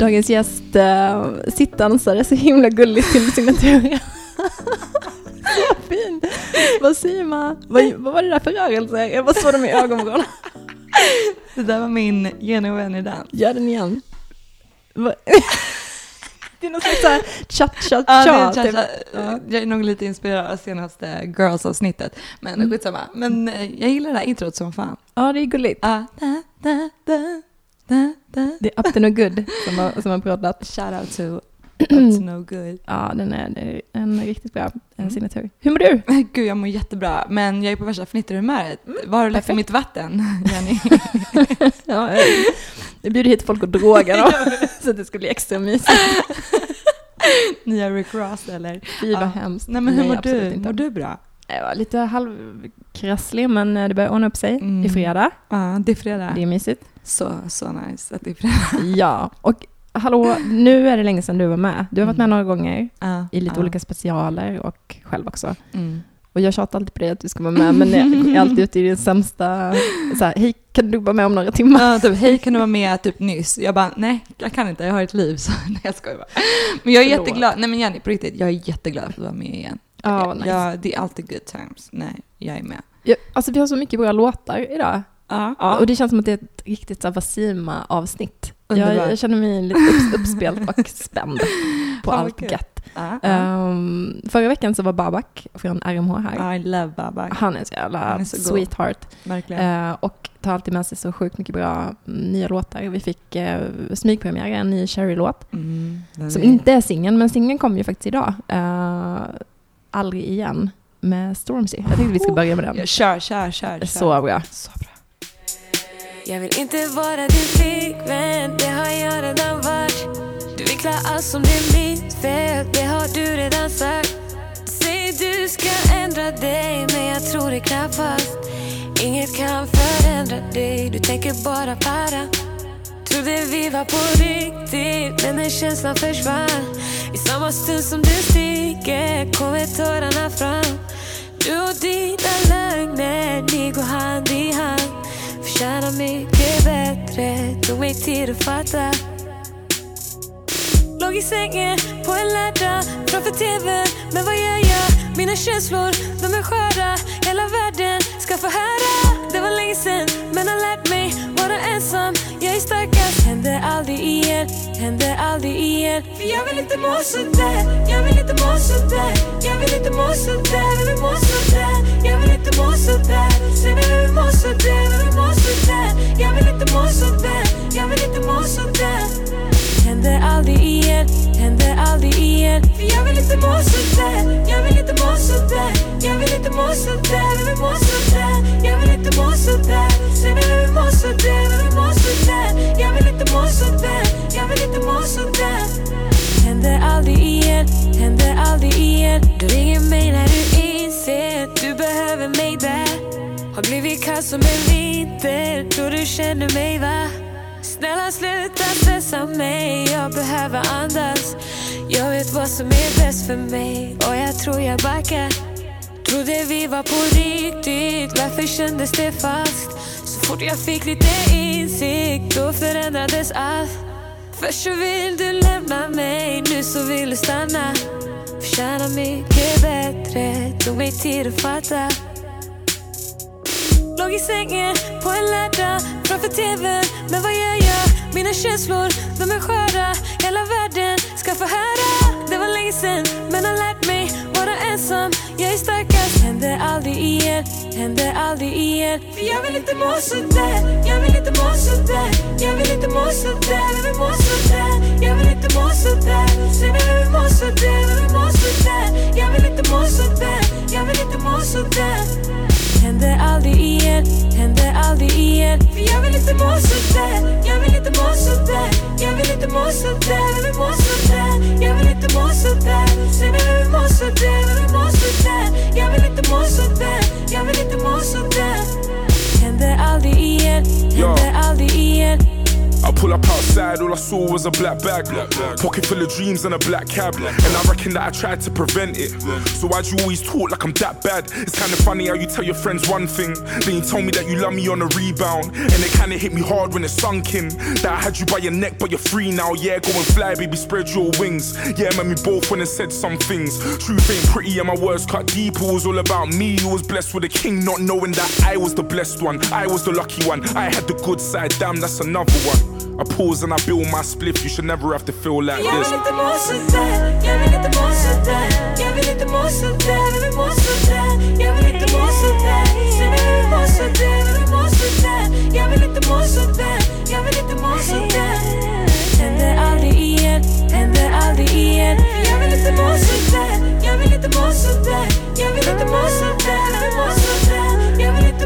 Dagens gäst äh, sittdansare så himla gulligt till signaturen. Fint. Vad säger man? Vad, vad var det där för rörelser? Jag bara såg dem i ögonvrån. Det där var min och Wenny-dans. Gör den igen. Va- Det är någon slags cha-cha-cha. Ja, det är typ. cha-cha. Jag är nog lite inspirerad av senaste Girls-avsnittet. Men Mm. skitsamma. Men eh, jag gillar det här introt som fan. ja, det är gulligt. Da, da, da, da. Det är Up to no good som har, som har pratat. Shout out to Up to no good. Ja, den är, är en riktigt bra en Mm. signatur. Hur mår du? Gud, jag mår jättebra. Men jag är på värsta fnitterhumöret. Var har du lagt perfekt. mitt vatten, Jenny? Ja, jag, bjuder hit folk och drogar dem så att det ska bli extra mysigt. Nya Rick Ross eller? Fy vad Ja. hemskt. Nej, men hur mår du? inte. Mår du bra? Jag var lite halvkrasslig men eh, det börjar ordna upp sig. Mm. Det är fredag. Ja, det är fredag. Det är mysigt. Så, så nice att det är fredag. Ja, och hallå, nu är det länge sedan du var med. Du har varit med Mm. några gånger Ja, i lite ja. olika specialer och själv också. Mm. Och jag tjatar alltid på dig att du ska vara med, men jag är alltid ute i din sämsta... Så här, hej, kan du vara med om några timmar? Ja, typ, hej kan du vara med typ nyss? Jag bara, nej jag kan inte, jag har ett liv. Så, nej jag skojar bara. Men jag är Förlåt. jätteglad, nej men Jenny på riktigt, jag är jätteglad för att vara med igen. Ja, vad nice. ja, det är alltid good times. Nej, jag är med. Ja, alltså vi har så mycket bra låtar idag. Ja, Ja, och det känns som att det är ett riktigt Vasima-avsnitt. Jag, jag känner mig lite upp, uppspelt och spänd på allt kul. gött. Ehm, förra veckan så var Babak från RMH här. I love Babak, Han är så jävla är så sweetheart. Eh, och tar alltid med sig så sjukt mycket bra mm, nya låtar. Vi fick uh, smygpremiär, en ny Cherry-låt. Mm, Som är- inte är singeln, men singeln kom ju faktiskt idag. Uh, Aldrig igen med Stormzy. Jag tänkte vi ska börja med den. Ja, kör, kör, kör. kör. Så bra. så bra. Jag vill inte vara din flickvän, det har jag redan varit Du vinklar allt som det är mitt fel, det har du redan sagt Säger du ska ändra dig, men jag tror det knappast Inget kan förändra dig, du tänker bara para Trodde vi var på riktigt, men den känslan försvann i samma stund som du sticker kommer tårarna fram. Du och dina lögner, ni går hand i hand. Förtjänar mycket bättre, tog mig tid att fatta. Låg i sängen på en lördag framför TVn Men vad gör jag? Mina känslor, de är sköra. Hela världen ska få höra länge sen, men har lärt mig vara ensam Jag är starkast, händer aldrig igen Händer aldrig igen. För jag vill inte må sådär Jag vill inte må sådär. Jag vill inte må sådär Jag vill må sådär. Jag vill inte må sådär Säg mig vem vill må sådär vem vill må sådär. Jag vill inte må sådär Jag vill inte må sådär. Händer aldrig igen, händer aldrig igen för jag vill inte må sådär Jag vill inte må sådär Jag vill inte må sådär Jag vill må sådär Jag vill inte må sådär Säg mig vem vill må sådär vem vill må sådär Jag vill inte må sådär Jag vill inte må sådär Händer aldrig igen, händer aldrig igen. Du ringer mig när du inser Du behöver mig där. Har blivit kall som en vinter Tror du känner mig va? Snälla sluta stressa mig, jag behöver andas. Jag vet vad som är bäst för mig och jag tror jag backar Trodde vi var på riktigt, varför kändes det falskt? Så fort jag fick lite insikt, då förändrades allt Först så vill du lämna mig, nu så vill du stanna Förtjänar mycket bättre, tog mig tid att fatta Låg i sängen på en lördag framför TVn Men vad gör jag? Mina känslor, de är sköra Hela världen ska få höra Det var länge sen, men har lärt mig vara ensam. Jag är starkast, händer aldrig igen Händer aldrig igen. För jag vill inte må sådär Jag vill inte må sådär Jag vill inte må sådär Jag vill må sådär Jag vill inte må sådär. Säg mig vem vill må sådär Jag vill må sådär Jag vill inte må sådär Jag vill inte må sådär. Händer aldrig igen, händer aldrig igen. För jag vill inte må sådär Jag vill inte må sådär Jag vill inte må sådär Jag vill må sådär Jag vill inte må sådär Säg mig vill må sådär Jag vill må sådär Jag vill inte må sådär Jag vill inte må sådär Händer aldrig igen, händer aldrig igen I pull up outside, all I saw was a black bag. Pocket full of dreams and a black cab. And I reckon that I tried to prevent it. So why'd you always talk like I'm that bad? It's kinda funny how you tell your friends one thing, then you tell me that you love me on a rebound. And it kinda hit me hard when it sunk in. That I had you by your neck, but you're free now. Yeah, go and fly, baby, spread your wings. Yeah, man, we both went and said some things. Truth ain't pretty, and my words cut deep. It was all about me. Who was blessed with a king, not knowing that I was the blessed one. I was the lucky one. I had the good side, damn, that's another one. I pause and I build my spliff. You should never have to feel like Jag this. vill inte må sådär, jag vill inte må sådär Jag vill inte må sådär, vill du må sådär Jag vill inte må sådär, säg mig hur du mår sådär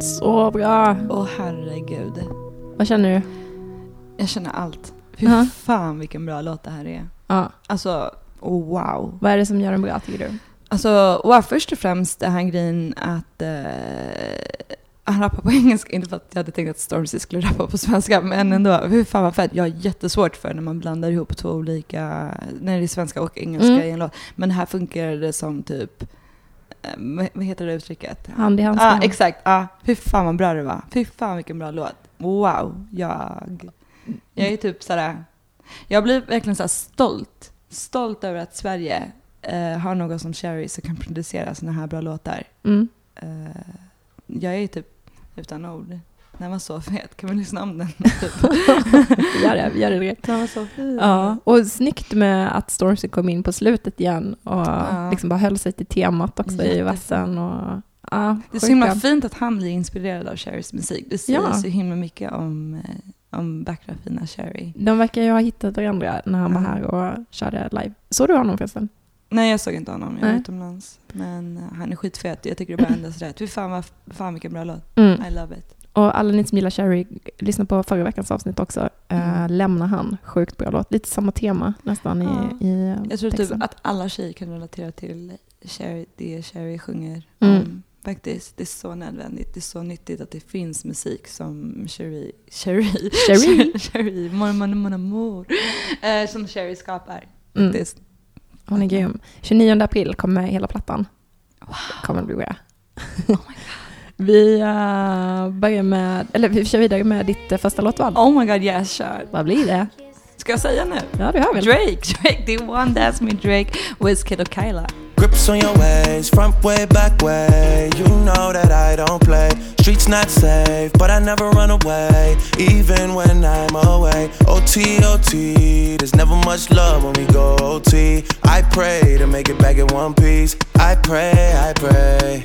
Så bra. Åh herregud. Vad känner du? Jag känner allt. Fy Ja. fan vilken bra låt det här är. Ja. Alltså, oh, wow. Vad är det som gör den bra tycker du? Alltså, wow, först och främst det här grejen att eh, han rappar på engelska, inte för att jag hade tänkt att Stormzy skulle rappa på svenska, men ändå, hur fan vad fett. Jag har jättesvårt för när man blandar ihop två olika, när det är svenska och engelska Mm. i en låt. Men här funkar det som typ, vad vad heter det uttrycket? Hand i hand. Ja, ah, exakt. Ah, fy fan vad bra det var. Fy fan vilken bra låt. Wow, jag, jag är typ sådär, jag blir verkligen såhär stolt. Stolt över att Sverige eh, har någon som Cherry som kan producera såna här bra låtar. Mm. Eh, jag är typ utan ord. Den var så fet, kan vi lyssna om den? Vi gör det, vi gör det. Den var så fin. Ja, och snyggt med att Stormzy kom in på slutet igen och Ja. liksom bara höll sig till temat också i Jättefint. versen. Och, ja, Det är så himla fint att han blir inspirerad av Cherrys musik. Det säger Ja. så himla mycket om, eh, om vackra fina Cherry. De verkar ju ha hittat varandra när han var här och körde live. Såg du honom förresten? Nej, jag såg inte honom. Jag var Nej. utomlands. Men eh, han är skitfet. Jag tycker det bara ändras rätt. Fy fan, vad, fan vilken bra låt. Mm. I love it. Och alla ni som gillar Cherry, lyssna på förra veckans avsnitt också. Eh, Mm. Lämna han, sjukt bra låt. Lite samma tema nästan Ja. i, i eh, Jag tror typ att alla tjejer kan relatera till Cherry, det Cherry sjunger Mm. om. Faktiskt, det är så nödvändigt. Det är så nyttigt att det finns musik som Cherry, Cherry, Cherry. Cherry, mon, mon, mon amour, eh, som Cherry skapar. Mm. Faktiskt. Hon är grym. 29 april kommer hela plattan. Wow. Kommer bli bra. Oh Vi uh, börjar med, eller vi kör vidare med ditt eh, första låtval. Oh my god, yes, kör. Vad blir det? Ska jag säga nu? Ja, du hör väl? Drake, Drake, the one that's me Drake, Wizkid och Kyla. Grips on your ways, front way, back way. You know that I don't play. Streets not safe, but I never run away, even when I'm away. OT, OT, there's never much love when we go OT. I pray to make it back in one piece. I pray, I pray.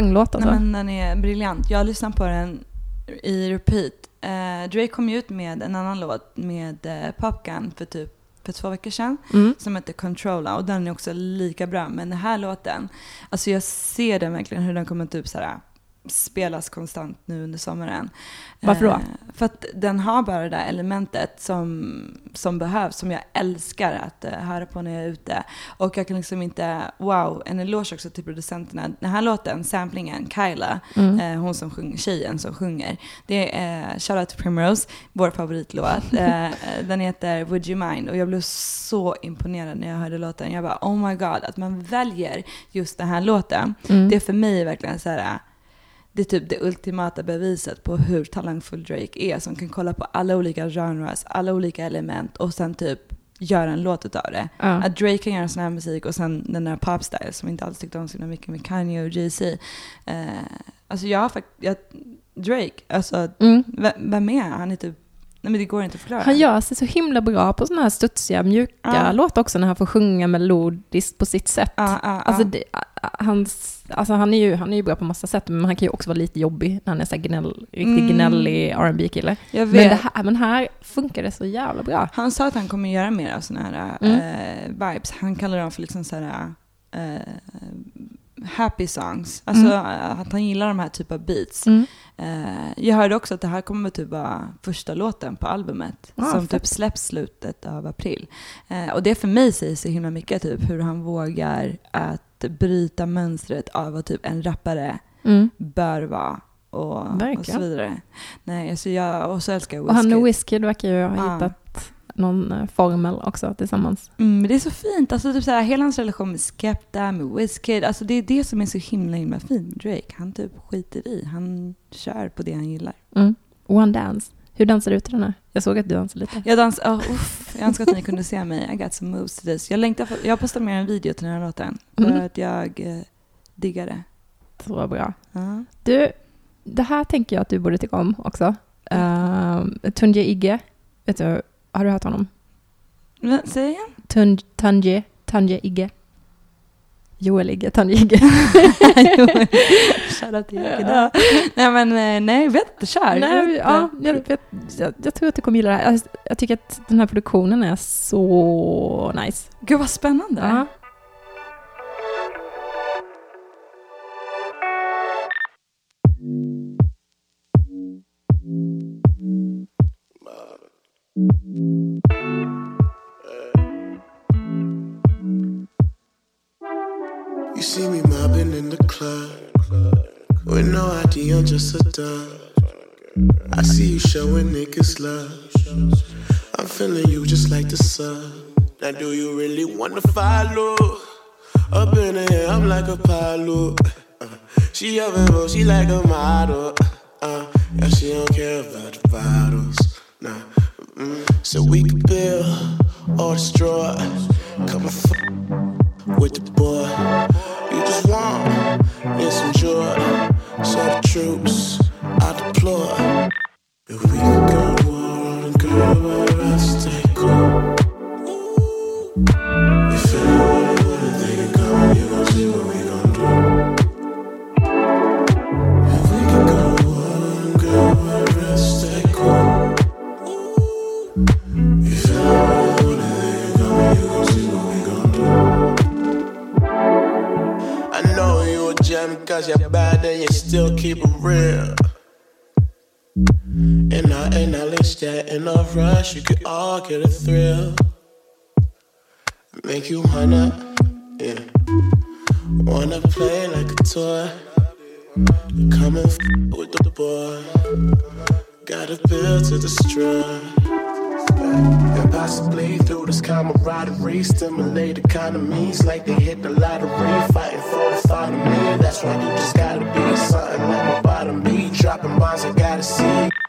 Panglåt alltså. Nej, men den är briljant. Jag har lyssnat på den i repeat. Eh, Drake kom ju ut med en annan låt med eh, Popgun för typ för två veckor sedan Mm. som heter Controlla och den är också lika bra. Men den här låten, alltså jag ser den verkligen hur den kommer typ så här spelas konstant nu under sommaren. Varför då? Eh, för att den har bara det där elementet som, som behövs, som jag älskar att eh, höra på när jag är ute. Och jag kan liksom inte, wow, en eloge också till producenterna. Den här låten, samplingen, Kyla, Mm. eh, hon som sjunger, tjejen som sjunger. Det är eh, Shoutout to Primrose, vår favoritlåt. Eh, den heter Would You Mind och jag blev så imponerad när jag hörde låten. Jag bara, oh my god, att man väljer just den här låten. Mm. Det är för mig verkligen så här, det är typ det ultimata beviset på hur talangfull Drake är, som kan kolla på alla olika genres, alla olika element och sen typ göra en låt utav det. Ja. Att Drake kan göra sån här musik och sen den där popstyle som inte alls tyckte om så mycket med Kanye och Jay-Z. Eh, alltså jag har faktiskt, Drake, alltså Mm. vem, vem är han? Han är typ, nej men det går inte att förklara. Han gör sig så himla bra på såna här studsiga, mjuka Ja. låtar också när han får sjunga melodiskt på sitt sätt. Ja, ja, Alltså, det, hans, alltså han, är ju, han är ju bra på massa sätt, men han kan ju också vara lite jobbig när han är så gnäll, riktigt Mm. gnällig rb kille jag Men, här, men här funkar det så jävla bra. Han sa att han kommer göra mer av såna här Mm. eh, vibes. Han kallar dem för liksom så här eh, happy songs. Alltså Mm. eh, att han gillar de här typen av beats. Mm. Eh, jag hörde också att det här kommer typ vara första låten på albumet. Ah, som fett. typ släpps slutet av april. Eh, och det för mig säger så himla mycket typ hur han vågar att bryta mönstret av vad typ en rappare Mm. bör vara. Och, och så vidare. Nej, alltså jag, och så älskar jag Och han och. Wizkid verkar ju ha Ja. hittat någon eh, formel också tillsammans. Mm, men det är så fint. Alltså, typ såhär, hela hans relation med Skepta, med Wizkid. Alltså, det är det som är så himla himla fint med Drake. Han typ skiter i. Han kör på det han gillar. Mm. One Dance. Hur dansar du till den här? Jag såg att du dansade lite. Jag dansar, oh, uff, jag önskar att ni kunde se mig. I got some moves to this. Jag längtar jag postat med en video till den här låten. För Mm. att jag eh, diggar det. Så bra. Ja. Du, det här tänker jag att du borde tycka om också. Uh, Tunje Igge. Vet du, har du hört honom? Säg igen. Tun, Tunje, Tunje Igge. Joel Igge, Tunje Igge. Shoutout till Jocke där. Nej men eh, nej, vet inte. Kör. Nej, ja, jag, jag, jag, tror att du kommer gilla det här. Jag, jag tycker att den här produktionen är så nice. Gud vad spännande. Ja. You see me mobbing in the club with no ID, I'm just a dub. I see you showing niggas love. I'm feeling you just like the sun. Now, do you really wanna follow? Up in the air, I'm like a pilot. Uh, she a Vivo, she like a model. Uh, yeah, she don't care about the bottles. Nah, mm. so we can build or destroy. Come and fuck with the boy. Just want and some joy. So the troops I deploy. If we go you cause you're bad and you still keep it real. And I acknowledge that in a rush, you could all get a thrill. Make you wanna, yeah. Wanna play like a toy. Come and f- with the boy. Got a bill to destroy. And possibly through this camaraderie, stimulate economies like they hit the lottery. Fighting for the thought of me. That's why you just gotta be something like my bottom beat. Dropping bombs, I gotta see.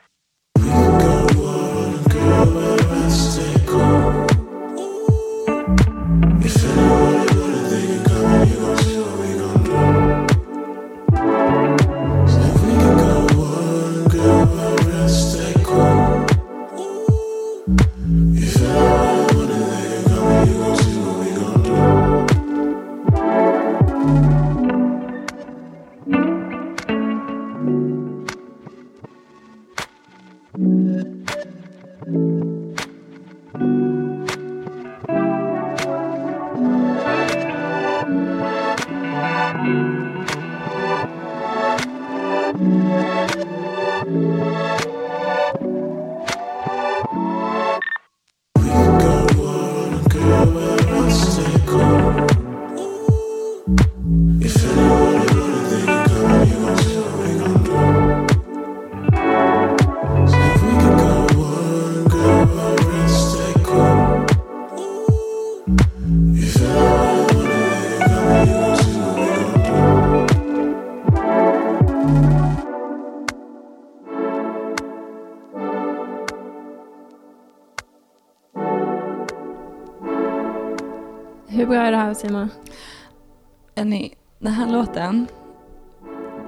Jenny, den här låten,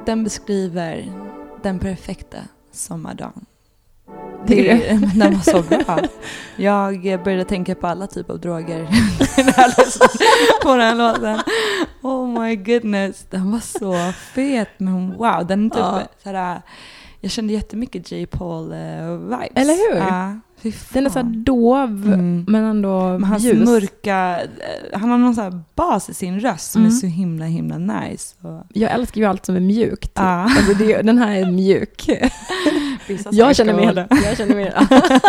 den beskriver den perfekta sommardagen. Det- Den var så bra. Jag började tänka på alla typer av droger på den här låten. Oh my goodness, den var så fet. Men wow, den är typ Ja. såhär, jag kände jättemycket J. Paul-vibes. Eller hur? Ja, Den är så dov Mm. men ändå Men hans ljus. mörka, eh, han har någon här bas i sin röst som Mm. är så himla himla nice. Och, Jag älskar ju allt som är mjukt. Ja. Alltså det, den här är mjuk. Jag känner det. Jag känner med det.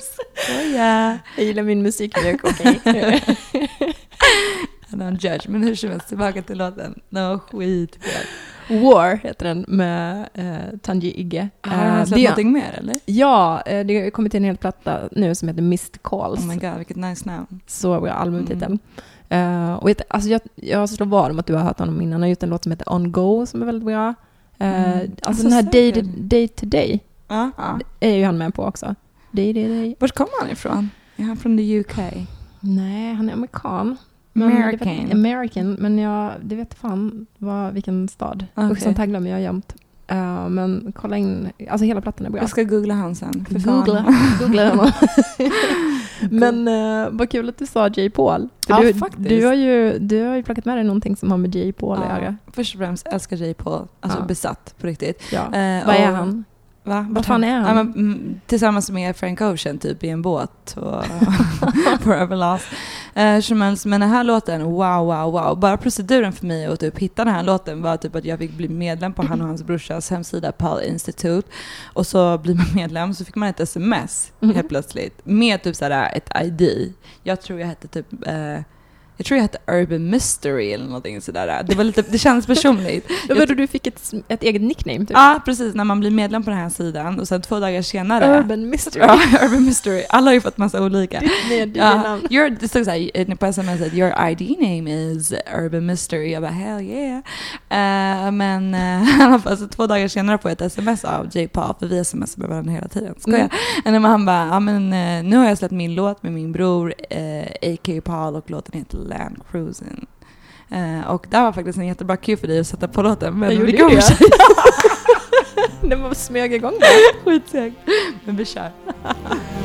Skoja. Jag gillar min musik mjuk, okej. No judge, men hur som helst, tillbaka till låten. Den var skitfet. War heter den med eh, Tanji Igge. Har han Eh, släppt någonting mer eller? Ja, eh, det har kommit en hel platta nu som heter Missed Calls. Oh my god, vilket nice namn. Så bra albumtitel. Eh, och jag, alltså jag, jag slår vad om att du har hört honom innan. Han har gjort en låt som heter On Go som är väldigt bra. Eh, Mm. Alltså, Alltså, den här Day. Day to Day Ja. ja. är ju han med på också. Day, day, day. Vart kommer han ifrån? Är han från the UK? Nej, han är amerikan. Men American. Vet, American, men jag, det vet fan vad, vilken stad. Okej. Och sånt här glömmer jag jämt. Eh, men kolla in, alltså hela plattan är bra. Jag ska googla han sen. Googla, googla honom. Men uh, vad kul att du sa J. Paul. Ja, du, faktiskt. Du har, ju, du har ju plockat med dig någonting som har med J. Paul att Ja, göra. först och främst älskar J. Paul. Alltså Ja. besatt på riktigt. Ja. Eh, vad är han? Va? Vad fan är han? Ja, men, mm, tillsammans med Frank Ocean typ i en båt och Forever Lost. Eh, som helst, men den här låten, wow, wow, wow. Bara proceduren för mig att typ hitta den här låten var typ att jag fick bli medlem på han och hans brorsas hemsida Paul Institute. Och så blir man medlem så fick man ett sms Mhm. helt plötsligt med typ sådär ett ID. Jag tror jag hette typ eh, jag tror jag hette Urban Mystery eller någonting sådär. Det, var lite, det kändes personligt. Då var det du fick ett, ett eget nickname typ? Ja, precis. När man blir medlem på den här sidan och sen två dagar senare Urban Mystery. Ja, Urban Mystery. Alla har ju fått massa olika. Ditt Ja, namn. your, det stod såhär på smset, your ID name is Urban Mystery. Jag bara, hell yeah. Eh, men uh, fall, så två dagar senare får jag ett sms av J. Paul, för vi smsar med varandra hela tiden. Skojar. Mm. Mm. han bara, ja men eh, nu har jag släppt min låt med min bror, uh, A.K. Paul, och låten heter Land Cruising. Eh, och det var faktiskt en jättebra cue för dig att sätta på låten. Men Jag gjorde kommer det. Den smög igång där. Skitsegt. Men vi kör.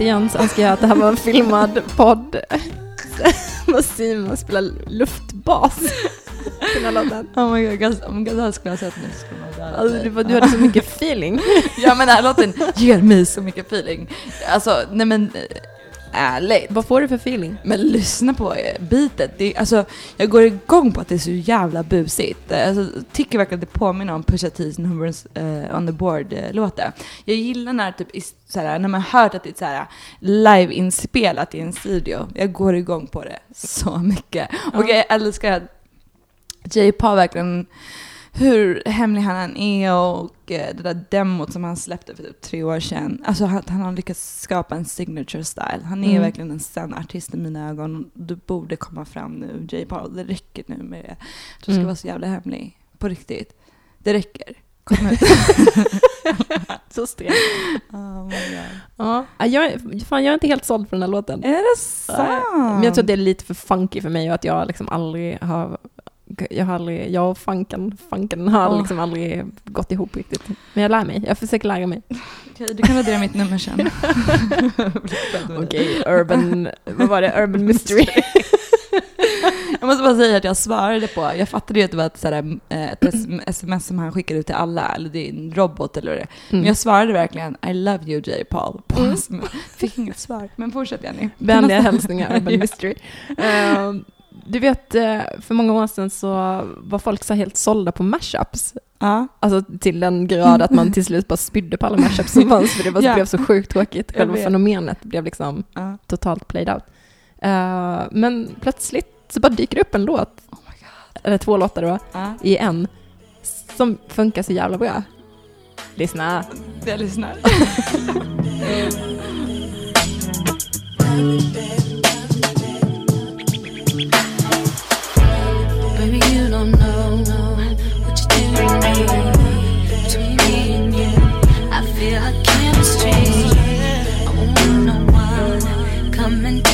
återigen så önskar jag att det här var en filmad podd. Vad Simon spelar luftbas. Oh my god, om Gazelle skulle ha sett så skulle man döda Alltså, du, du hade så mycket feeling. Ja men den här låten ger mig så mycket feeling. Alltså, nej men ärligt. Vad får du för feeling? Men lyssna på eh, beatet. Det, är- alltså, jag går igång på att det är så jävla busigt. Eh, Alltså, tycker verkligen att det påminner om Pusha T's Numbers eh, on the board-låten. Jag gillar när, typ, såhär, när man hört att det är såhär, live-inspelat i en studio. Jag går igång på det så mycket. Och jag älskar att J. Paul verkligen hur hemlig han är och eh, det där demot som han släppte för typ tre år sedan. Alltså han, han har lyckats skapa en signature style. Han är Mm. verkligen en sann artist i mina ögon. Du borde komma fram nu, J. Paul. Det räcker nu med det. Du ska Mm. vara så jävla hemlig. På riktigt. Det räcker. Kom ut. Så sträng. oh my God. Ja, jag, fan, jag är inte helt såld på den här låten. Är det sant? Men jag tror att det är lite för funky för mig och att jag liksom aldrig har jag har aldrig, jag och funken, funken har Åh. liksom aldrig gått ihop riktigt. Men jag lär mig, jag försöker lära mig. Okej, du kan radera mitt nummer sen. Okej, urban, vad var det, urban mystery. Jag måste bara säga att jag svarade på, jag fattade ju att det var ett, sådär, eh, ett sms som han skickade ut till alla, eller det är en robot eller det. Men jag svarade verkligen I love you J. Paul. På Mm. Fick inget svar, men fortsätt Jenny. Vänliga hälsningar, urban mystery. Ehm, du vet, eh, för många år sedan så var folk så helt sålda på mashups. Ja. Alltså till den grad att man till slut bara spydde på alla mashups som fanns för det var, Ja. blev så sjukt tråkigt. Själva fenomenet blev liksom ja. totalt played out. Eh, men plötsligt så bara dyker det upp en låt, Oh eller två låtar då, Ja. i en, som funkar så jävla bra. Lyssna. Jag lyssnar. what you do to me. Between me and you, I feel a chemistry. I want no one come and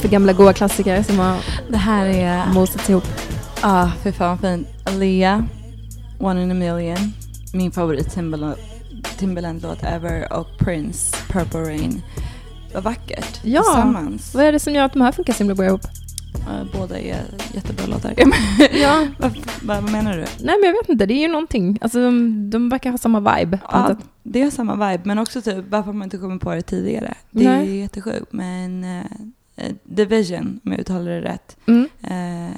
för gamla goa klassiker som har Det här är, mosats ihop? ah fy fan vad fint. Aaliyah, One in a million. Min favorit Timberland-låt ever och Prince, Purple Rain. Vad vackert. Ja. Tillsammans. Vad är det som gör att de här funkar så himla bra ihop? Eh, båda är jättebra låtar. Ja. vad, menar du? Nej men jag vet inte, det är ju någonting. Alltså de, de verkar ha samma vibe Ja, det är samma vibe, men också typ varför man inte kommer på det tidigare. Det är Nej. ju jättesjukt, men uh, Division, om jag uttalar det rätt, Mm. eh,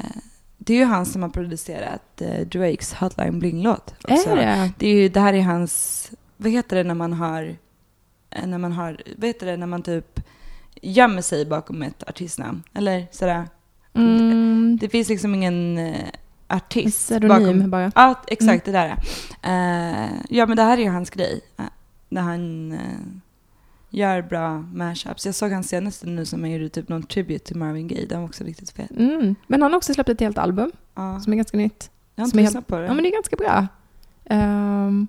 det är ju han som har producerat eh, Drakes Hotline Bling-låt. Är det? Det, är ju, det här är hans, vad heter det när man har, eh, när man har, vad heter det när man typ gömmer sig bakom ett artistnamn? Eller sådär. Mm. Det finns liksom ingen eh, artist Pseudonym bara. Ja, exakt det där. Uh, ja, men det här är ju hans grej. Uh, där han eh, gör bra mashups. Jag såg hans senaste nu som han gjorde typ någon tribute till Marvin Gaye. Den var också riktigt fet. Mm. Men han har också släppt ett helt album Ja, som är ganska nytt. jag har inte lyssnat på det. Ja men det är ganska bra. Um,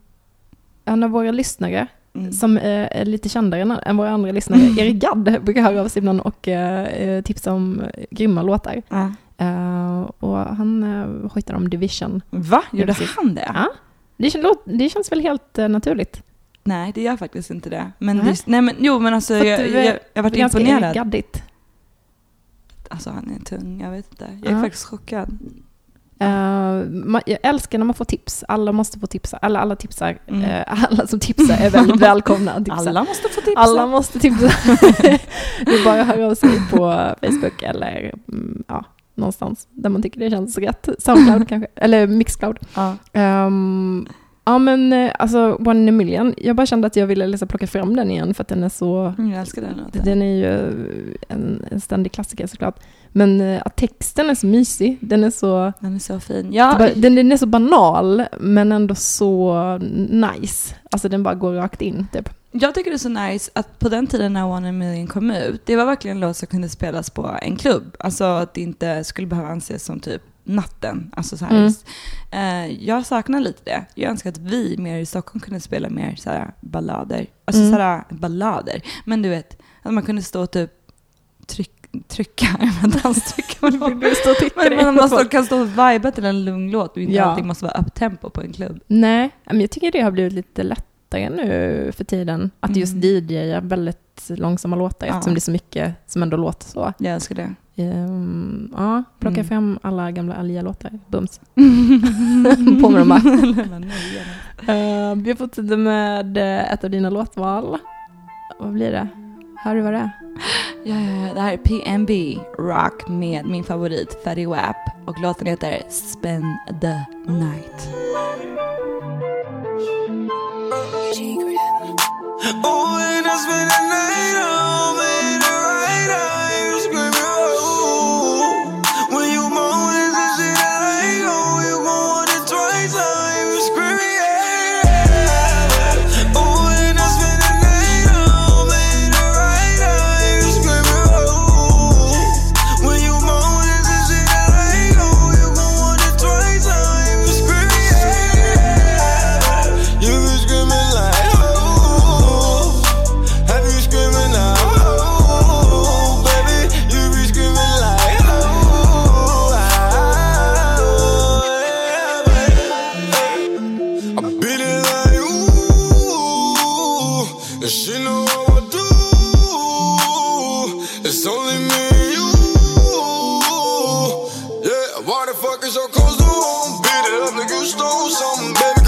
en av våra lyssnare Mm. som är, lite kändare än, våra andra lyssnare, Erik Gadd, brukar höra av sig ibland och uh, tipsa om eh, grymma låtar. Ja. Uh, och han uh, hojtar om Division. Va? Gjorde han det? Ja. Det, kän, det känns väl helt uh, naturligt. Nej, det gör faktiskt inte det. Men, Nej. det, nej, men jo, men alltså jag, att jag, är- jag, har varit är imponerad. Gaddigt. Alltså han är tung, jag vet inte. Jag är Ja. faktiskt chockad. Uh, jag älskar när man får tips. Alla måste få tipsa. Alla, alla tipsar. Mm. Eh, alla som tipsar är väldigt välkomna att tipsa. Alla måste få tipsa. Alla måste tipsa. det är bara att höra av sig på Facebook eller mm, ja, någonstans där man tycker det känns rätt. Soundcloud kanske, eller Mixcloud. Ja. Ehm, ja men eh, alltså One in a Million, jag bara kände att jag ville liksom plocka fram den igen för att den är så, Mm, jag älskar den låten. den är ju en, en ständig klassiker såklart. Men eh, att texten är så mysig, den är så, Den är så fin. Ja, bara- den, den är så banal men ändå så nice. Alltså den bara går rakt in typ. Jag tycker det är så nice att på den tiden när One in a Million kom ut, det var verkligen en låt som kunde spelas på en klubb. Alltså att det inte skulle behöva anses som typ natten. Alltså så här. Mm. Eh, jag saknar lite det. Jag önskar att vi mer i Stockholm kunde spela mer så här ballader. Alltså Mm. så här ballader. Men du vet, att man kunde stå och typ tryck, trycka, danstrycka. Men, Du står och tittar men, men man stå, kan stå och viba till en lugn låt och inte Ja. allting måste vara uptempo på en klubb. Nej, men jag tycker det har blivit lite lättare nu för tiden. Att just Mm. DJa väldigt långsamma låtar Ja. eftersom det är så mycket som ändå låter så. Jag älskar det. Ehm, ja, plocka Mm. fram alla gamla Alia-låtar. Bums. På med dem bara. Ehm, vi fortsätter med eh, ett av dina låtval. Vad blir det? Hör du vad det är? Ja, ja, ja, det här är PNB Rock med min favorit Fatty Wap och låten heter Spend the Night. Oh, and I spent the night on me, the right it up like you stole something, baby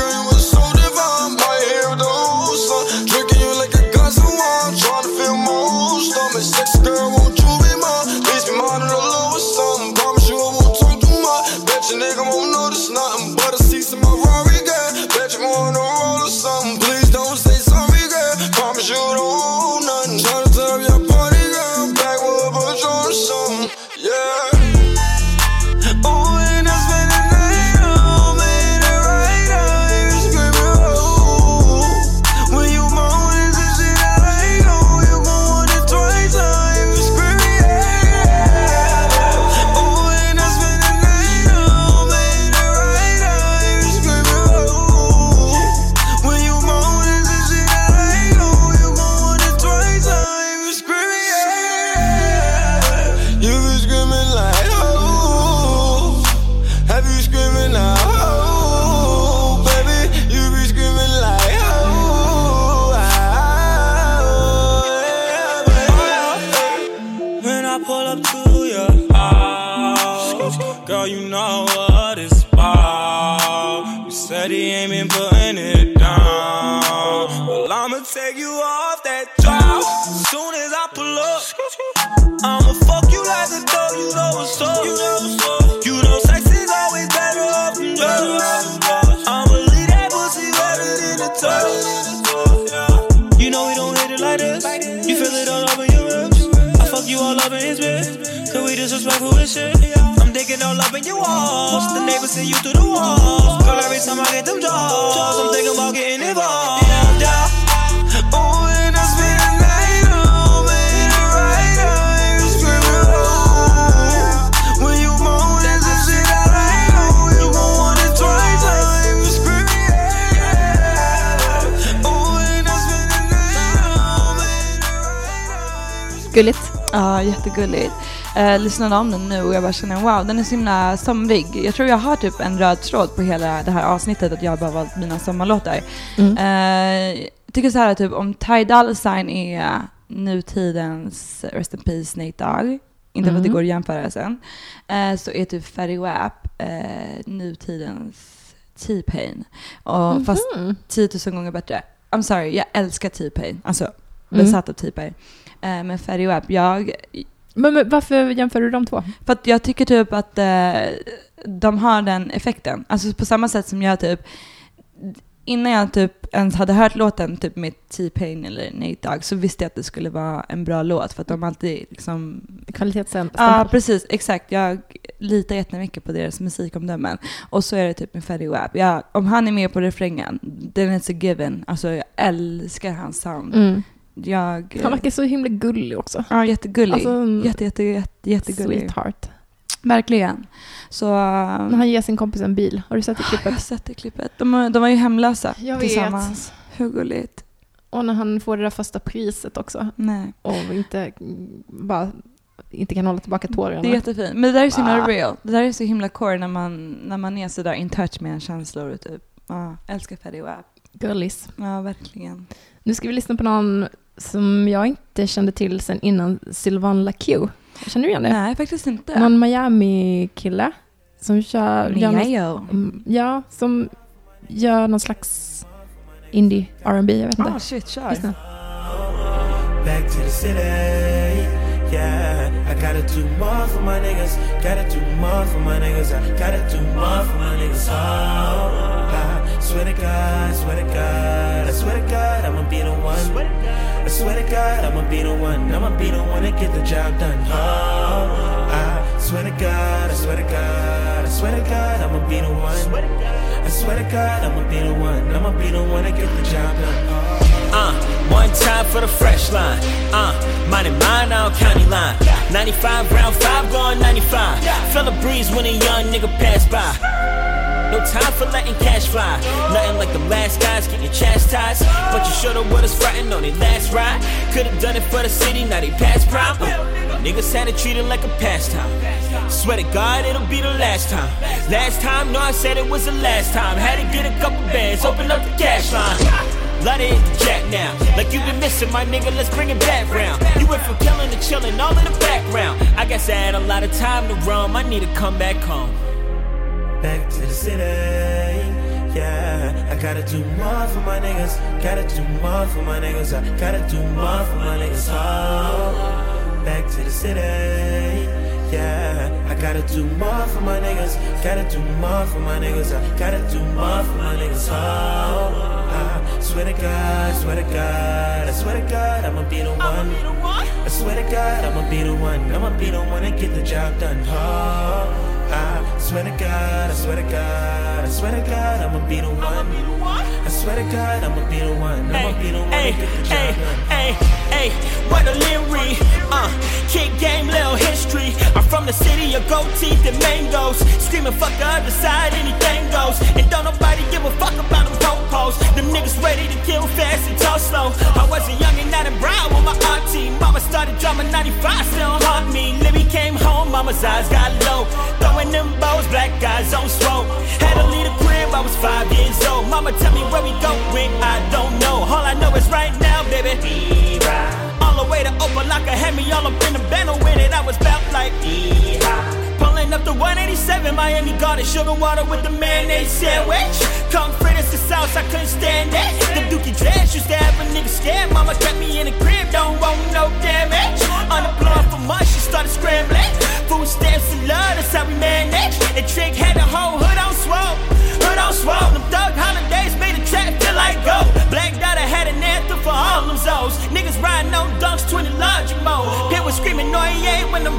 Could we disrespectful with shit? I'm thinking all up in your walls. The neighbors see you through the walls. Girl, every time I get them jaws, I'm thinking about getting involved. Gulligt. Ja, jättegulligt. Eh, lyssnade om den nu och jag bara känner wow, den är så himla somrig. Jag tror jag har typ en röd tråd på hela det här avsnittet att jag bara valt mina sommarlåtar. Mm. Eh, jag tycker så här typ om Ty Dolla Sign är nutidens Rest in Peace Nate Dogg, inte för att det Mm. går att jämföra sen, eh, så är typ Fetty Wap eh, nutidens T-Pain. Och Fast Mhm. 10 000 gånger bättre. I'm sorry, jag älskar T-Pain. Alltså, Mm. besatt av T-Pain. Eh, men Fetty Wap, jag Men, men varför jämför du de två? för att jag tycker typ att eh, de har den effekten. Alltså på samma sätt som jag typ, innan jag typ ens hade hört låten typ med T-Pain eller Nate Dogg så visste jag att det skulle vara en bra låt för att de alltid liksom... Kvalitetsstämpel. Ja, precis. Exakt. Jag litar jättemycket på deras musikomdömen. Och så är det typ med Fetty Wap. Jag, om han är med på refrängen, then it's a given. Alltså jag älskar hans sound. Mm. Jag... Han verkar så himla gullig också. Ja, jättegullig. Alltså, en jätte, jätte, jätte, jättegullig. Sweetheart. Verkligen. Så... När han ger sin kompis en bil. Har du sett det Jag har klippet? sett det klippet. De, de var ju hemlösa Jag tillsammans. Hur gulligt? Och när han får det där första priset också. Nej. Och inte bara inte kan hålla tillbaka tårarna. Det är jättefint. Men det där är så himla Ah. real. Det där är så himla core när man, när man är sådär in touch med en känslor typ, ja, älskar Fetty Wap. Gullis. Ja, verkligen. Nu ska vi lyssna på någon som jag inte kände till sen innan, Sylvan LaQ. Känner du igen det? Nej, faktiskt inte. Någon Miami-kille som kör... gör någon-. Mm, Ja, som gör någon slags indie R&B jag vet inte. Ah, shit, kör. Lyssna. Back to the city, yeah. I gotta do more for my niggas. Gotta do more for my niggas. I gotta do more for my niggas. Oh, I swear to God, swear to God, I swear to God, I'ma be the one. I swear to God, I'ma be the one. I'ma be the one to get the job done. Oh, I swear to God, I swear to God, I swear to God, I'ma be the one. I swear to God, I'ma be the one. I'ma be the one to get the job done. Uh, one time for the fresh line. Uh, minding mine out county line. 95 round five going 95. Feel a breeze when a young nigga pass by. No time for letting cash fly. Nothing like the last guys getting chastised. But you shoulda woulda's frontin' on their last ride. Could've done it for the city, now they past prime. Niggas had it like a pastime. Swear to God, it'll be the last time. Last time, no, I said it was the last time. Had to get a couple bands, open up the cash line. Let it jack now. Like you been missing, my nigga, let's bring it back round. You went from killing to chilling, all in the background. I guess I had a lot of time to roam. I need to come back home. The city, yeah. I gotta do more for my niggas. Gotta do more for my niggas. I gotta do more for my niggas. Oh, back to the city, yeah. I gotta do more for my niggas. Gotta do more for my niggas. I gotta do more for my niggas. Oh, I swear to God, swear to God, I swear to God, I'ma be the one. I swear to God, I'ma be the one. I'ma be the one to get the job done. Oh, swear to God, I swear to God, I swear to God, I'ma be the one. I swear to God, I'ma be the one. I'ma be the one to get the job done. Hey, hey, what a Leary, uh, kick game, little history. I'm from the city of gold teeth and mangoes. Screaming fuck the other side, anything goes. And don't nobody give a fuck about them po-pos. Them niggas ready to kill fast and talk slow. I was a young and not proud with my auntie. Mama started drumming 95, still haunt me. Libby came home, mama's eyes got low. Throwing them bows, black guys on smoke. Had to leave the crib, I was five years old. Mama tell me where we going, I don't know. All I know is right now, baby. All the way to Opalaka had me all up in the banner with it. I was bout like Up the 187 Miami Garden, sugar water with the mayonnaise sandwich. Come fritters to sauce, I couldn't stand it. The dookie dress used to have a nigga scared. Mama kept me in the crib, don't want no damage. On the Unemployed for months, she started scrambling. Food stamps and love, that's how we manage. And Trick had the whole hood on swole. Hood on swole. Them thug holidays made the trap feel like gold. Black Dot had an anthem for all them zoes. Niggas riding on dunks, 20 large mode.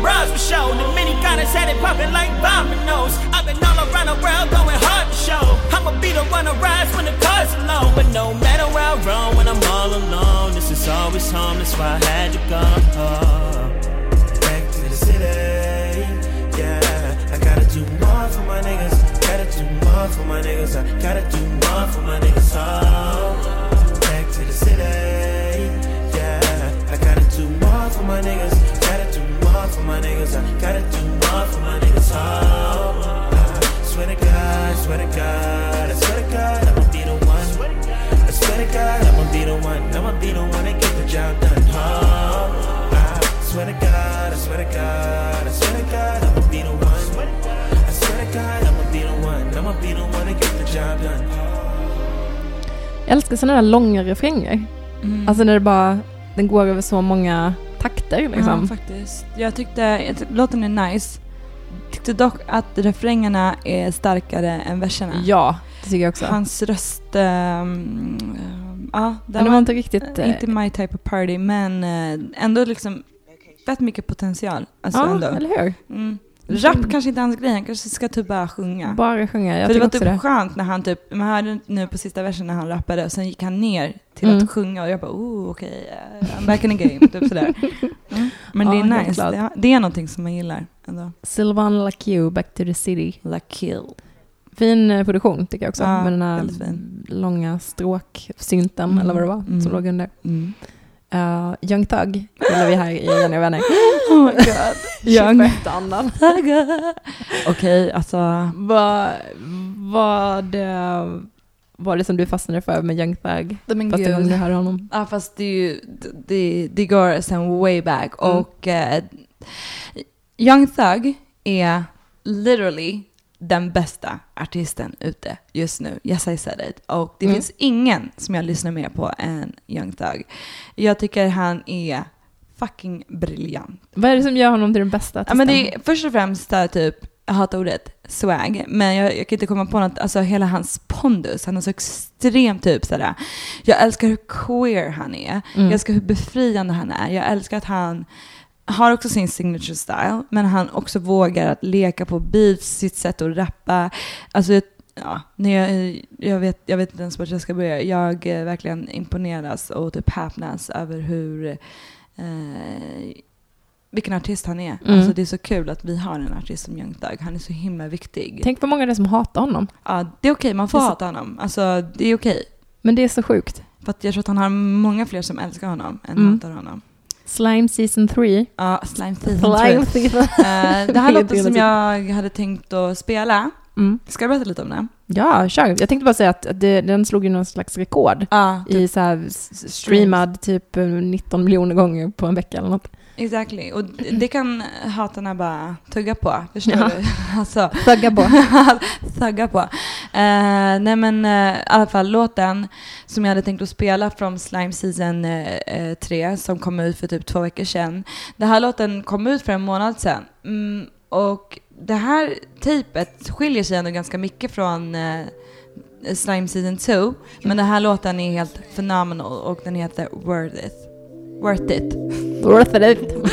Bras were shown. The mini gunners had it popping like dominoes. I've been all around the world going hard to show. I'ma be the one to rise when the car's alone. But no matter where I roam, when I'm all alone, this is always home. That's why I had to go. Back to the city, yeah. I gotta do more for my niggas. Gotta do more for my niggas. I gotta do more for my niggas. Oh, back to the city, yeah. I gotta do more for my niggas. Gotta do more for my niggas. I gotta do more for my niggas. Oh, I swear to God, swear to God, I swear to God, I'ma be the one. I swear to God, I'ma be the one. I'ma be the one to get the job done. Oh, I swear to God, I swear to God, I swear to God, I'ma be the one. I swear to God, I'ma be the one. I'ma be the one to get the job done. Jag älskar sådana där långa refränger. Mm. Alltså när det bara, den går över så många takter Ja, liksom. faktiskt. Jag tyckte, jag tyckte låten är nice. Tyckte dock att refrängerna är starkare än verserna. Ja, det tycker jag också. Hans röst, ehm, ehm, ja, den var inte riktigt... eh, inte my type of party, men eh, ändå liksom fett mycket potential. Alltså ja, ändå. eller hur? Mm. Rap kanske inte är hans grej, han kanske ska typ bara sjunga. Bara sjunga, jag För det var typ det. skönt när han typ, man hörde nu på sista versen när han rappade och sen gick han ner till Mm. att sjunga och jag bara oh okej, eh, I'm back in the game, typ sådär. Mm. Men det Ja, är helt nice, det, det är någonting som man gillar ändå. Sylvan LaQ, Back to the City. La kill. Fin eh, produktion tycker jag också. Ja, med den här långa stråksynten, Mm, eller vad det var, mm. som låg under. Uh, Young Thug gillar vi här i Jenny och vänner. Oh my god. Young. 21 andan. Okej, alltså. Vad vad det, var det som du fastnade för med Young Thug? Men Första gången du hörde honom? Ja fast det är ju, det, det går sen way back Mm. och eh, Young Thug är literally den bästa artisten ute just nu. Yes I said it. Och det Mm. finns ingen som jag lyssnar mer på än Young Thug. Jag tycker han är fucking briljant. Vad är det som gör honom till den bästa Ja, artisten? men det är först och främst där typ, jag hatar ordet swag, men jag, jag kan inte komma på något, alltså hela hans pondus, han är så extremt typ sådär, jag älskar hur queer han är, Mm. jag älskar hur befriande han är, jag älskar att han har också sin signature style, men han också vågar att leka på beats, sitt sätt att rappa, alltså jag- Ja, när jag, jag, vet, jag vet inte ens vart jag ska börja. Jag eh, verkligen imponeras och typ häpnas över hur eh, vilken artist han är. Mm. Alltså det är så kul att vi har en artist som Young Thug. Han är så himla viktig. Tänk vad många det är som hatar honom. Ja, det är okej, man får så- hata honom. Alltså det är okej. Men det är så sjukt. För att jag tror att han har många fler som älskar honom än Mm. hatar honom. Slime Season 3. Ja, Slime Season Slime tre. Season. Eh, Det här låten som jag hade tänkt att spela. Mm. Ska jag berätta lite om den? Ja, kör. Jag tänkte bara säga att det, den slog ju någon slags rekord. Ja, I så här streamad typ eh, 19 miljoner gånger på en vecka eller något. Exactly. Och det kan hatarna bara tugga på. Förstår Ja. du? Alltså, Thugga på. Thugga på. Eh, nej men eh, i alla fall låten som jag hade tänkt att spela från Slime Season eh, 3 som kom ut för typ två veckor sedan. Den här låten kom ut för en månad sedan. Mm, och det här typet skiljer sig ändå ganska mycket från eh, Slime Season 2. Men den här låten är helt phenomenal och den heter Worth It. Worth It. Worth it.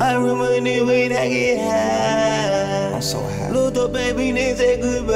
If she get what she want, she want. I remember the way that get high. I'm so happy. Look up, baby, then say goodbye.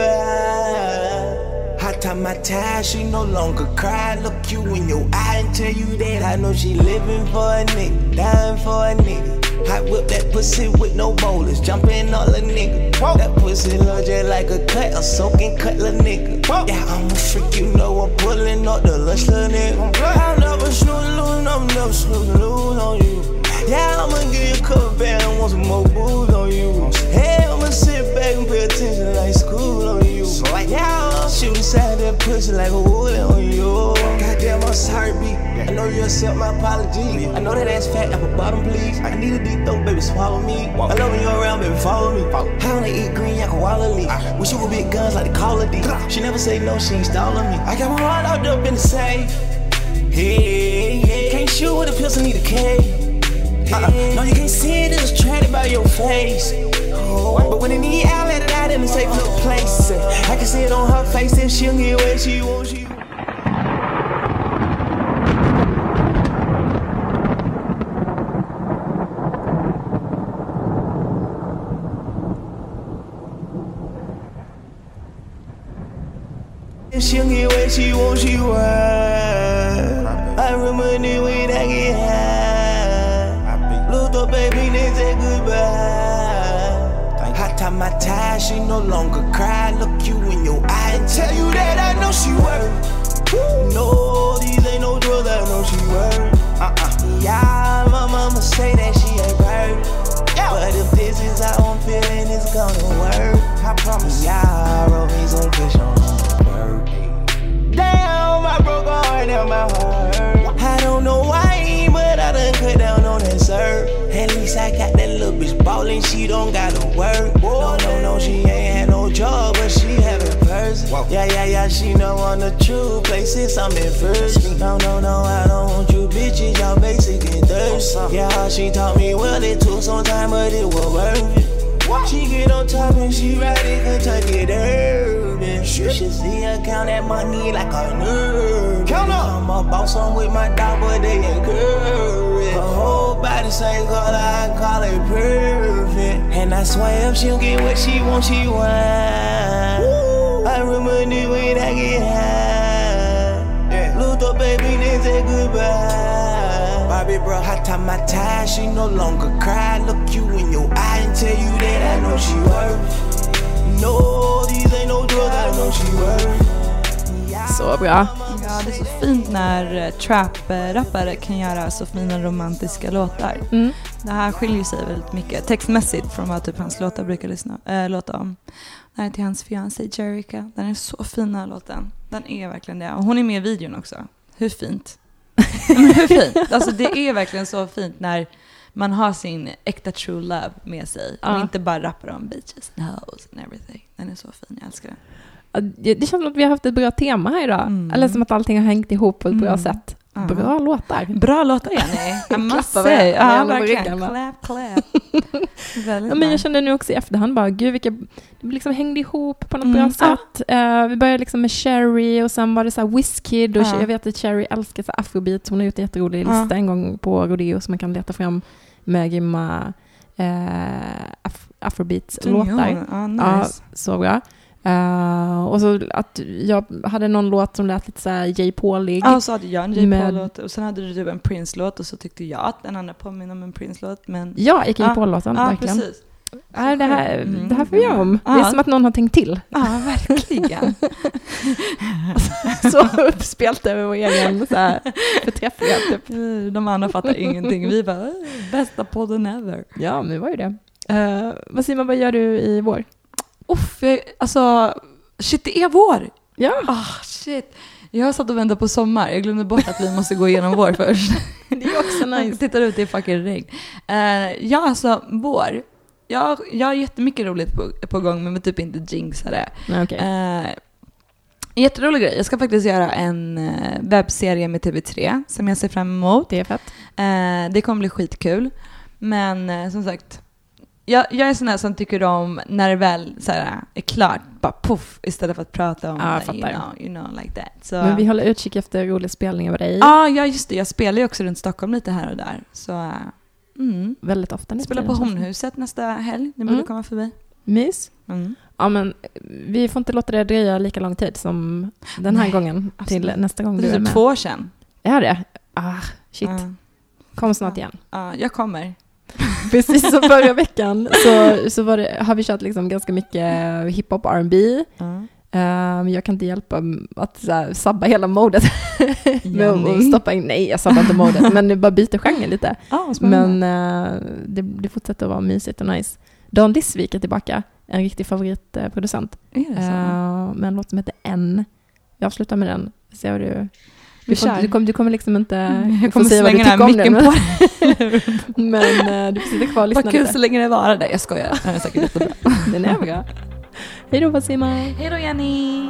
I tie my tie, she no longer cry. Look you in your eye and tell you that I know she living for a nigga, dying for a nigga. I whip that pussy with no bowlers, jumping all a nigga. That pussy just like a cut, a soaking cutler nigga. Yeah, I'm a freak, you know I'm pulling up the lush little nigga. I'll never snooze, lose, I'm never snooze, lose on you. Yeah, I'ma give you a couple bands and want some more booze on you. Hey, I'ma sit back and pay attention like school on you. Yeah, I'll shoot inside that pussy like a wood on you. Goddamn, I'm sorry, B. I know you accept my apology. I know that ass fat, apple bottom, please. I need a deep throat, baby, swallow me. I love when you're around, baby, follow me. I wanna eat green, I can wallow leaf. Wish you would big guns like the Call of Duty. She never say no, she ain't stalling me. I got my heart locked up in the safe. Hey, hey. Can't shoot with a pistol, need a K. Uh-uh. No, you can't see it, it's attracted by your face. Oh, but when it need out, let it out in a safe little place. I can see it on her face if she'll get where she wants. She she'll get where she wants, she want. My tie, she no longer cry. Look you in your eye and tell you that I know she worth. No, these ain't no drugs, I know she worth. Uh-uh. Yeah, my mama say that she ain't bird. But if this is how I'm feeling, it's gonna work. I promise. Yeah, wrote me some fish on bird. Damn, I broke her heart, now my heart. I don't know why, ballin', she don't gotta work. No, no, no, she ain't had no job, but she having person. Yeah, yeah, yeah, she know on the true places I'm in first. No, no, no, I don't want you bitches, y'all basic and thirsty. Yeah, she taught me well, it took some time, but it was worth it. She get on top and she ride it, Kentucky Derby. You should see her count that money like a nerd. Count up. I'm a boss, I'm with my dog, but they encourage. Her whole body same color, I call it perfect. And I swear if she'll get what she wants, she want. I remember the way that get high. Looked up, baby, they said goodbye. Bobby, bro, I tie my tie, she no longer cry. Look you in your eye and tell you that I know she worth. No, these ain't no drugs, I know she worth. Så bra. Ja, det är så fint när eh, trap-rappare kan göra så fina romantiska låtar. Mm. Det här skiljer sig väldigt mycket textmässigt från vad typ hans låtar brukar lyssna, äh, låta om. Det här är till hans fiancé Jerica. Den är så fin den här låten. Den är verkligen det. Och hon är med i videon också. Hur fint? Men Hur fint? Alltså det är verkligen så fint när man har sin äkta true love med sig. Ja. Och inte bara rappar om beaches and hoes and everything. Den är så fin, jag älskar den. Det känns som att vi har haft ett bra tema här idag. Mm. Eller som att allting har hängt ihop på ett bra Mm. sätt. Bra låtar. Bra låtar Jenny. I must Klappar say. varandra Ja, jävla på verkligen. Clap, clap. Ja, men jag kände nu också i efterhand bara, gud vilka, det liksom hängde ihop på något Mm. bra sätt. Eh, vi började liksom med Cherry och sen var det så här Wizkid och Ja. jag vet att Cherry älskar så afrobeat. Hon har gjort en jätterolig lista en gång på Rodeo som man kan leta fram med grymma eh, af- afrobeat-låtar. Ja, nice. så bra. Eh, och så att jag hade någon låt som lät lite så här J. Paulig. Ja, så hade jag en J. Med- Paul-låt och sen hade du en Prince-låt och så tyckte jag att den andra påminner om en Prince-låt. Men Ja, J. Ja, Paul-låten, ja, verkligen. precis. Ja, det, här, Mm. det här får vi göra om. Det är Ja. som att någon har tänkt till. Ja, verkligen. så uppspelt över vår egen så här, förträfflighet. Typ. De andra fattar ingenting. Vi bara, "Äh, bästa podden ever. Ja, men det var ju det. Uh, vad Simon, vad gör du i vår? Uff, jag, alltså, shit det är vår. Ja, Ah, shit. Jag satt och väntade på sommar. Jag glömde bort att vi måste gå igenom vår först. det är också nice. Tittar ut, det är fucking regn. Uh, ja, alltså vår. Jag, jag har jättemycket roligt på, på gång, men typ inte jinxa det. Nej, okej. Eh, jätterolig grej. Jag ska faktiskt göra en eh, webbserie med TV3 som jag ser fram emot. Det är fett. Eh, det kommer bli skitkul. Men som sagt, jag, jag är sån här som tycker om när det väl så här, är klart, bara puff, istället för att prata om Ja, det, you know, you know, like that. Så, Men vi håller utkik efter roliga spelningar med dig. ah, ja, just det. Jag spelar ju också runt Stockholm lite här och där. Så, eh, mm. Väldigt ofta. Spelar på det. Hornhuset nästa helg. Ni borde Mm. komma förbi. Mys. Mm. Ja, men vi får inte låta det dröja lika lång tid som den här Nej, gången till absolut. nästa gång Det du är är typ med. två år sedan. Är det? Ah, shit. Ja. Kom snart igen. Ja, jag kommer. Precis som förra veckan så, så det, har vi kört liksom ganska mycket hiphop R&B. Ja. Um, jag kan inte hjälpa att så här, sabba hela modet med att Jenny. stoppa in, nej jag sabbar inte modet, men det bara byter genre lite. Spännande. Men eh, det, det fortsätter att vara mysigt och nice. Dan Lissvik är tillbaka, en riktig favoritproducent. Uh, med en låt som heter N. Jag avslutar med den, se vad du vi får, du, kommer, du kommer liksom inte jag kommer få säga vad du tycker om den. Men eh, du får sitta kvar och lyssna Vad kul så länge det varar. Nej, jag skojar. Den är säkert jättebra. den är bra. Hej då Basima. Hej då Jenny.